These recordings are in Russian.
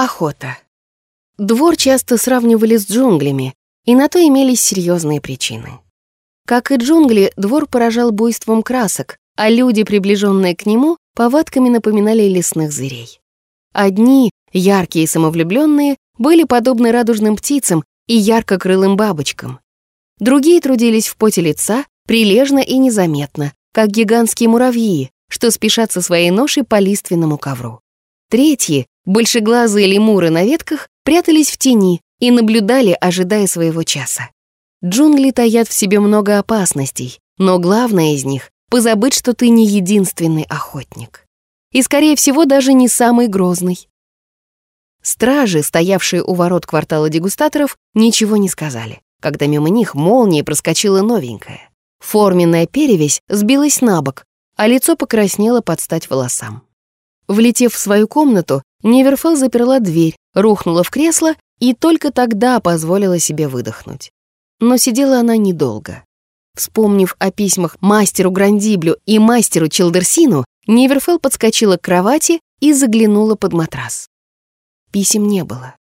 Охота. Двор часто сравнивали с джунглями, и на то имелись серьезные причины. Как и джунгли, двор поражал буйством красок, а люди, приближенные к нему, повадками напоминали лесных зверей. Одни, яркие и самовлюбленные, были подобны радужным птицам и ярко-крылым бабочкам. Другие трудились в поте лица, прилежно и незаметно, как гигантские муравьи, что спешат со своей ношей по лиственному ковру. Третьи, большеглазые лемуры на ветках, прятались в тени и наблюдали, ожидая своего часа. Джунгли таят в себе много опасностей, но главное из них — позабыть, что ты не единственный охотник. И, скорее всего, даже не самый грозный. Стражи, стоявшие у ворот квартала дегустаторов, ничего не сказали, когда мимо них молнией проскочила новенькая. Форменная перевесь сбилась на бок, а лицо покраснело под стать волосам. Влетев в свою комнату, Неверфелл заперла дверь, рухнула в кресло и только тогда позволила себе выдохнуть. Но сидела она недолго. Вспомнив о письмах мастеру Грандиблю и мастеру Чилдерсину, Неверфелл подскочила к кровати и заглянула под матрас. Писем не было.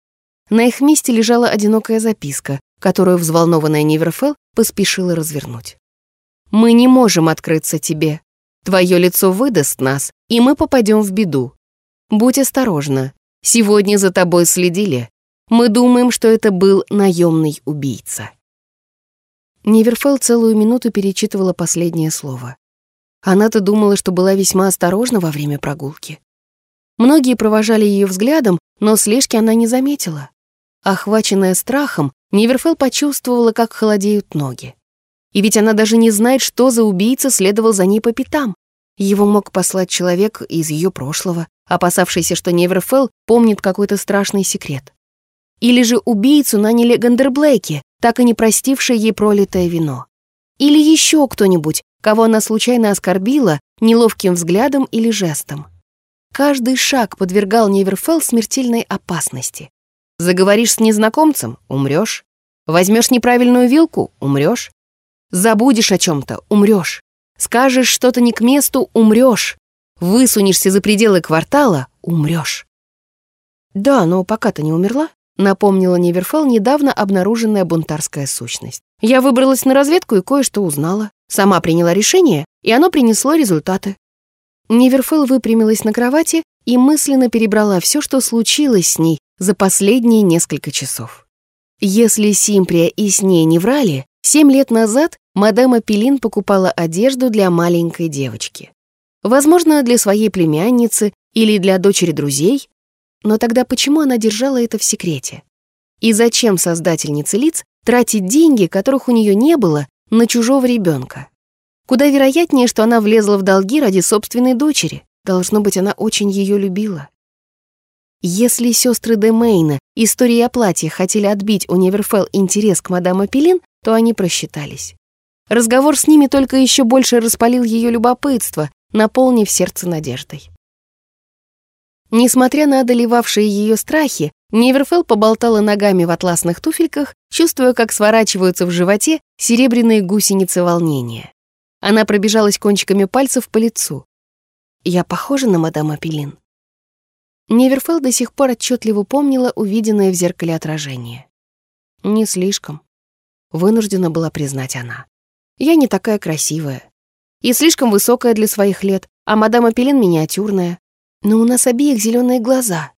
На их месте лежала одинокая записка, которую взволнованная Неверфелл поспешила развернуть. «Мы не можем открыться тебе. Твое лицо выдаст нас, и мы попадем в беду. Будь осторожна. Сегодня за тобой следили. Мы думаем, что это был наемный убийца». Неверфелл целую минуту перечитывала последнее слово. Она-то думала, что была весьма осторожна во время прогулки. Многие провожали ее взглядом, но слежки она не заметила. Охваченная страхом, Неверфелл почувствовала, как холодеют ноги. И ведь она даже не знает, что за убийца следовал за ней по пятам. Его мог послать человек из ее прошлого, опасавшийся, что Неверфелл помнит какой-то страшный секрет. Или же убийцу наняли Гандерблейки, так и не простившие ей пролитое вино. Или еще кто-нибудь, кого она случайно оскорбила неловким взглядом или жестом. Каждый шаг подвергал Неверфелл смертельной опасности. Заговоришь с незнакомцем — умрешь. Возьмешь неправильную вилку — умрешь. Забудешь о чем-то — умрешь. Скажешь что-то не к месту — умрешь. Высунешься за пределы квартала — умрешь. Да, но пока ты не умерла, напомнила Неверфелл недавно обнаруженная бунтарская сущность. Я выбралась на разведку и кое-что узнала. Сама приняла решение, и оно принесло результаты. Неверфелл выпрямилась на кровати и мысленно перебрала все, что случилось с ней за последние несколько часов. Если Симприя и с ней не врали, семь лет назад мадам Апеллин покупала одежду для маленькой девочки. Возможно, для своей племянницы или для дочери друзей, но тогда почему она держала это в секрете? И зачем создательнице лиц тратить деньги, которых у нее не было, на чужого ребенка? Куда вероятнее, что она влезла в долги ради собственной дочери. Должно быть, она очень ее любила. Если сестры де Мейна истории о платье хотели отбить у Неверфелл интерес к мадам Апеллин, то они просчитались. Разговор с ними только еще больше распалил ее любопытство, наполнив сердце надеждой. Несмотря на одолевавшие ее страхи, Неверфелл поболтала ногами в атласных туфельках, чувствуя, как сворачиваются в животе серебряные гусеницы волнения. Она пробежалась кончиками пальцев по лицу. «Я похожа на мадам Апеллин?» Неверфелл до сих пор отчетливо помнила увиденное в зеркале отражение. «Не слишком», — вынуждена была признать она. «Я не такая красивая. И слишком высокая для своих лет, а мадам Апеллин миниатюрная. Но у нас обеих зеленые глаза».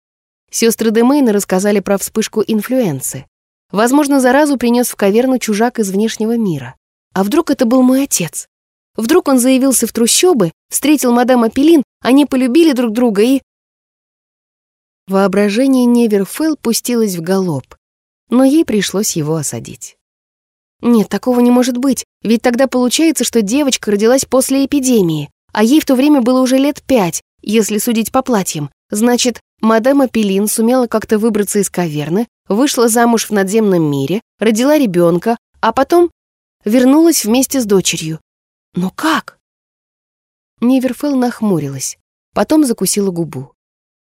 Сестры Демейна рассказали про вспышку инфлюенции. Возможно, заразу принес в каверну чужак из внешнего мира. А вдруг это был мой отец? Вдруг он заявился в трущобы, встретил мадам Апеллин, они полюбили друг друга и... Воображение Неверфелл пустилось в галоп, но ей пришлось его осадить. Нет, такого не может быть, ведь тогда получается, что девочка родилась после эпидемии, а ей в то время было уже лет пять, если судить по платьям. Значит, мадам Апеллин сумела как-то выбраться из каверны, вышла замуж в надземном мире, родила ребенка, а потом вернулась вместе с дочерью. Но как? Неверфелл нахмурилась, потом закусила губу.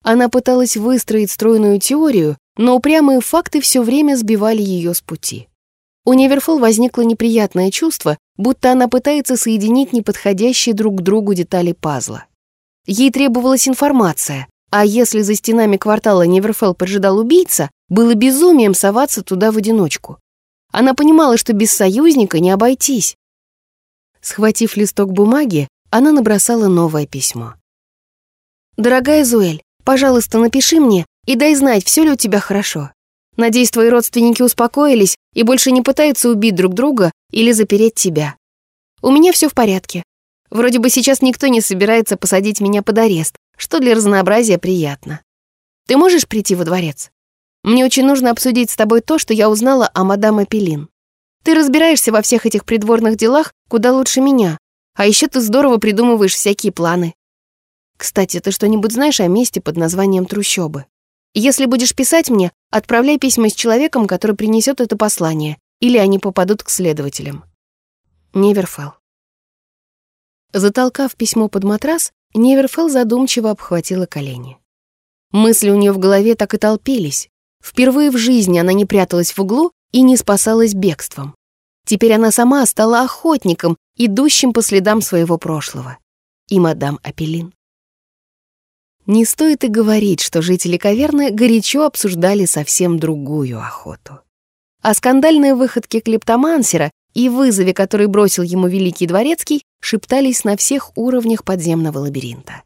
Она пыталась выстроить стройную теорию, но упрямые факты все время сбивали ее с пути. У Неверфелл возникло неприятное чувство, будто она пытается соединить неподходящие друг к другу детали пазла. Ей требовалась информация, А если за стенами квартала Неверфелл поджидал убийца, было безумием соваться туда в одиночку. Она понимала, что без союзника не обойтись. Схватив листок бумаги, она набросала новое письмо. «Дорогая Зуэль, пожалуйста, напиши мне и дай знать, все ли у тебя хорошо. Надеюсь, твои родственники успокоились и больше не пытаются убить друг друга или запереть тебя. У меня все в порядке. Вроде бы сейчас никто не собирается посадить меня под арест, что для разнообразия приятно. Ты можешь прийти во дворец? Мне очень нужно обсудить с тобой то, что я узнала о мадам Апеллин. Ты разбираешься во всех этих придворных делах куда лучше меня, а еще ты здорово придумываешь всякие планы. Кстати, ты что-нибудь знаешь о месте под названием Трущобы? Если будешь писать мне, отправляй письма с человеком, который принесет это послание, или они попадут к следователям. Неверфелл. Затолкав письмо под матрас, Неверфелл задумчиво обхватила колени. Мысли у нее в голове так и толпились. Впервые в жизни она не пряталась в углу и не спасалась бегством. Теперь она сама стала охотником, идущим по следам своего прошлого. И мадам Апеллин. Не стоит и говорить, что жители каверны горячо обсуждали совсем другую охоту. О скандальной выходке клептомансера и вызове, который бросил ему Великий Дворецкий, шептались на всех уровнях подземного лабиринта.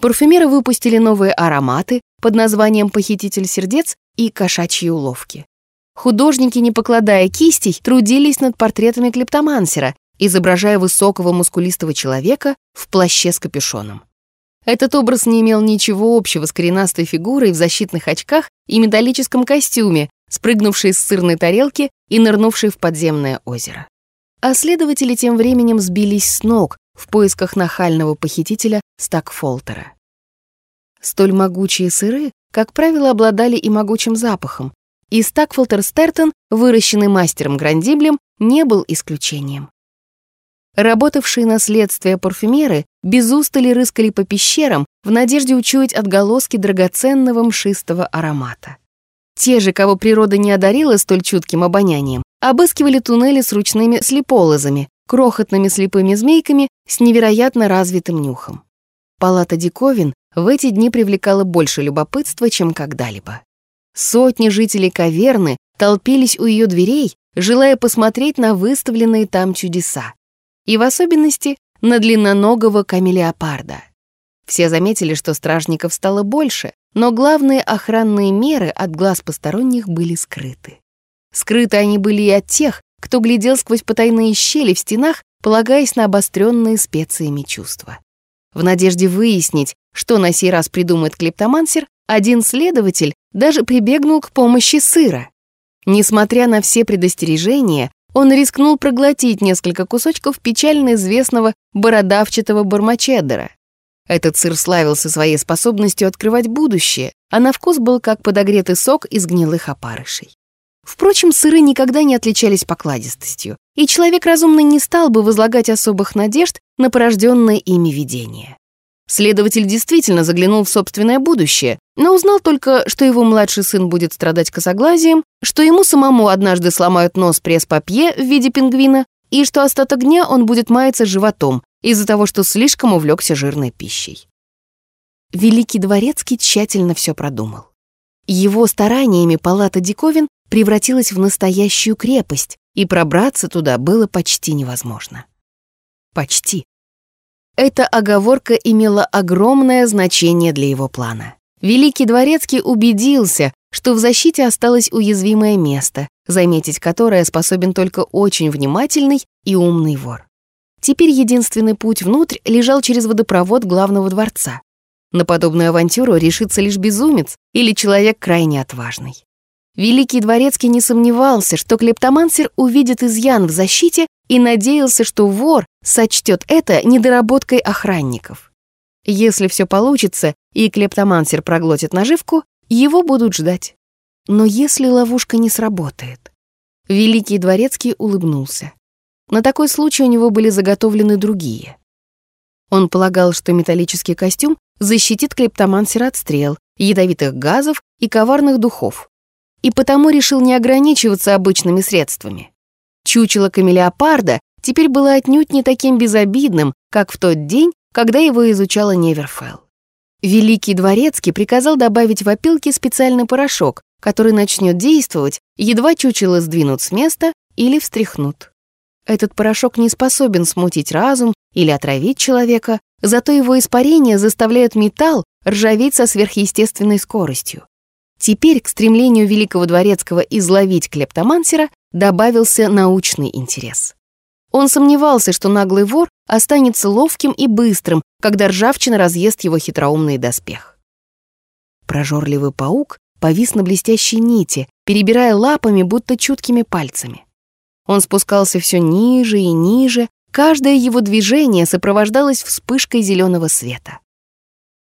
Парфюмеры выпустили новые ароматы под названием «Похититель сердец» и «Кошачьи уловки». Художники, не покладая кистей, трудились над портретами клептомансера, изображая высокого мускулистого человека в плаще с капюшоном. Этот образ не имел ничего общего с коренастой фигурой в защитных очках и металлическом костюме, спрыгнувшей с сырной тарелки и нырнувшей в подземное озеро. А следователи тем временем сбились с ног в поисках нахального похитителя Стакфолтера. Столь могучие сыры, как правило, обладали и могучим запахом, и Стакфолтер Стертон, выращенный мастером Грандиблем, не был исключением. Работавшие на следствие парфюмеры без устали рыскали по пещерам в надежде учуять отголоски драгоценного мшистого аромата. Те же, кого природа не одарила столь чутким обонянием, обыскивали туннели с ручными слеполозами, крохотными слепыми змейками с невероятно развитым нюхом. Палата диковин в эти дни привлекала больше любопытства, чем когда-либо. Сотни жителей каверны толпились у ее дверей, желая посмотреть на выставленные там чудеса и в особенности на длинноногого камелеопарда. Все заметили, что стражников стало больше, но главные охранные меры от глаз посторонних были скрыты. Скрыты они были и от тех, кто глядел сквозь потайные щели в стенах, полагаясь на обостренные специями чувства. В надежде выяснить, что на сей раз придумает клептомансер, один следователь даже прибегнул к помощи сыра. Несмотря на все предостережения, он рискнул проглотить несколько кусочков печально известного бородавчатого бармачеддера. Этот сыр славился своей способностью открывать будущее, а на вкус был как подогретый сок из гнилых опарышей. Впрочем, сыры никогда не отличались покладистостью, и человек разумный не стал бы возлагать особых надежд на порожденное ими видение. Следователь действительно заглянул в собственное будущее, но узнал только, что его младший сын будет страдать косоглазием, что ему самому однажды сломают нос пресс-папье в виде пингвина, и что остаток дня он будет маяться животом из-за того, что слишком увлекся жирной пищей. Великий Дворецкий тщательно все продумал. Его стараниями палата диковин превратилась в настоящую крепость, и пробраться туда было почти невозможно. Почти. Эта оговорка имела огромное значение для его плана. Великий Дворецкий убедился, что в защите осталось уязвимое место, заметить которое способен только очень внимательный и умный вор. Теперь единственный путь внутрь лежал через водопровод главного дворца. На подобную авантюру решится лишь безумец или человек крайне отважный. Великий Дворецкий не сомневался, что клептомансер увидит изъян в защите и надеялся, что вор сочтет это недоработкой охранников. Если все получится и клептомансер проглотит наживку, его будут ждать. Но если ловушка не сработает? Великий Дворецкий улыбнулся. На такой случай у него были заготовлены другие. Он полагал, что металлический костюм защитит клептомансера от стрел, ядовитых газов и коварных духов, и потому решил не ограничиваться обычными средствами. Чучело камелеопарда теперь было отнюдь не таким безобидным, как в тот день, когда его изучала Неверфелл. Великий Дворецкий приказал добавить в опилки специальный порошок, который начнет действовать, едва чучело сдвинут с места или встряхнут. Этот порошок не способен смутить разум или отравить человека, зато его испарение заставляет металл ржаветь со сверхъестественной скоростью. Теперь к стремлению Великого Дворецкого изловить клептомансера добавился научный интерес. Он сомневался, что наглый вор останется ловким и быстрым, когда ржавчина разъест его хитроумный доспех. Прожорливый паук повис на блестящей нити, перебирая лапами, будто чуткими пальцами. Он спускался все ниже и ниже, каждое его движение сопровождалось вспышкой зеленого света.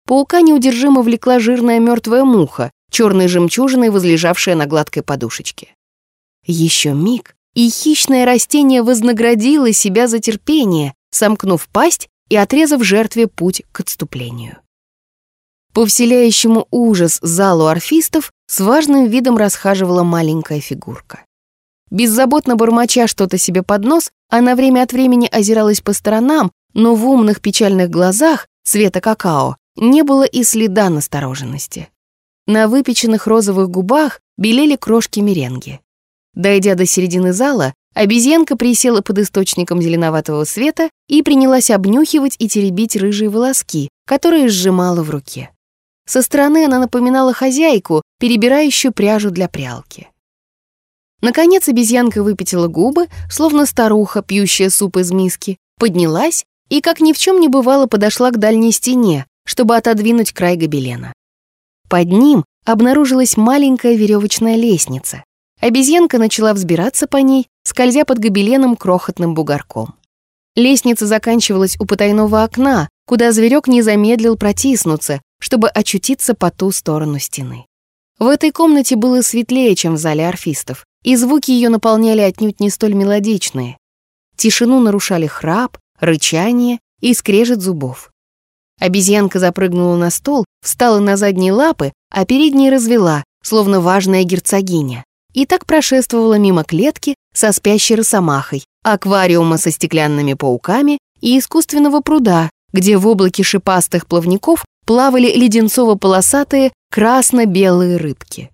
Паука неудержимо влекла жирная мертвая муха, черной жемчужиной возлежавшая на гладкой подушечке. Еще миг, и хищное растение вознаградило себя за терпение, сомкнув пасть и отрезав жертве путь к отступлению. По вселяющему ужас залу орфистов с важным видом расхаживала маленькая фигурка. Беззаботно бормоча что-то себе под нос, она время от времени озиралась по сторонам, но в умных печальных глазах цвета какао не было и следа настороженности. На выпеченных розовых губах белели крошки меренги. Дойдя до середины зала, обезьянка присела под источником зеленоватого света и принялась обнюхивать и теребить рыжие волоски, которые сжимала в руке. Со стороны она напоминала хозяйку, перебирающую пряжу для прялки. Наконец обезьянка выпятила губы, словно старуха, пьющая суп из миски, поднялась и, как ни в чем не бывало, подошла к дальней стене, чтобы отодвинуть край гобелена. Под ним обнаружилась маленькая веревочная лестница, Обезьянка начала взбираться по ней, скользя под гобеленом крохотным бугорком. Лестница заканчивалась у потайного окна, куда зверек не замедлил протиснуться, чтобы очутиться по ту сторону стены. В этой комнате было светлее, чем в зале орфистов, и звуки ее наполняли отнюдь не столь мелодичные. Тишину нарушали храп, рычание и скрежет зубов. Обезьянка запрыгнула на стол, встала на задние лапы, а передние развела, словно важная герцогиня и так прошествовала мимо клетки со спящей росомахой, аквариума со стеклянными пауками и искусственного пруда, где в облаке шипастых плавников плавали леденцово-полосатые красно-белые рыбки.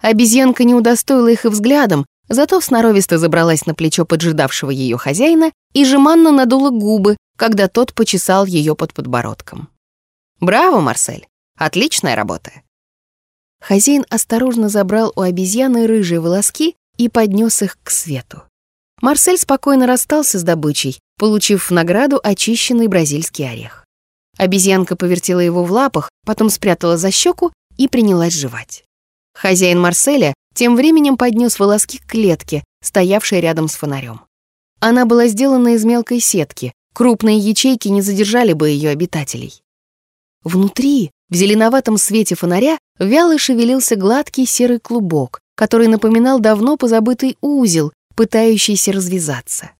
Обезьянка не удостоила их и взглядом, зато сноровисто забралась на плечо поджидавшего ее хозяина и жеманно надула губы, когда тот почесал ее под подбородком. «Браво, Марсель! Отличная работа!» Хозяин осторожно забрал у обезьяны рыжие волоски и поднес их к свету. Марсель спокойно расстался с добычей, получив в награду очищенный бразильский орех. Обезьянка повертела его в лапах, потом спрятала за щеку и принялась жевать. Хозяин Марселя тем временем поднес волоски к клетке, стоявшей рядом с фонарем. Она была сделана из мелкой сетки, крупные ячейки не задержали бы ее обитателей. Внутри, в зеленоватом свете фонаря, вяло шевелился гладкий серый клубок, который напоминал давно позабытый узел, пытающийся развязаться.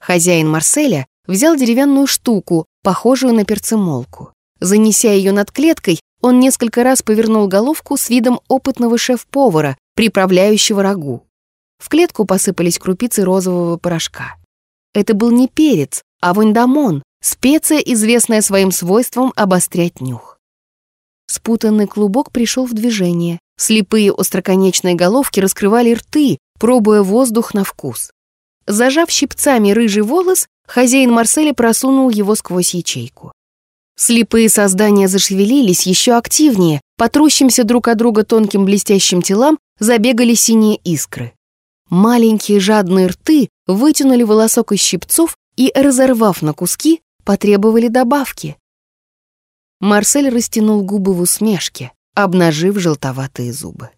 Хозяин Марселя взял деревянную штуку, похожую на перцемолку. Занеся ее над клеткой, он несколько раз повернул головку с видом опытного шеф-повара, приправляющего рагу. В клетку посыпались крупицы розового порошка. Это был не перец, а воньдамон, специя, известная своим свойством обострять нюх. Спутанный клубок пришел в движение. Слепые остроконечные головки раскрывали рты, пробуя воздух на вкус. Зажав щипцами рыжий волос, хозяин Марселя просунул его сквозь ячейку. Слепые создания зашевелились еще активнее, по трущимся друг от друга тонким блестящим телам забегали синие искры. Маленькие жадные рты вытянули волосок из щипцов и, разорвав на куски, потребовали добавки. Марсель растянул губы в усмешке, обнажив желтоватые зубы.